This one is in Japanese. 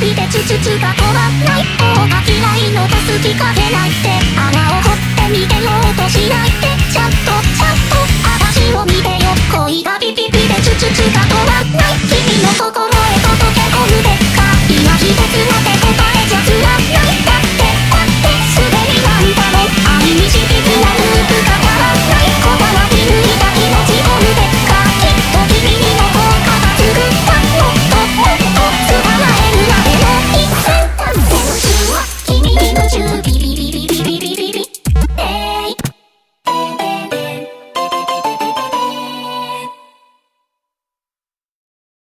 つつつが怖ない。方が嫌いのと好きかけないって穴を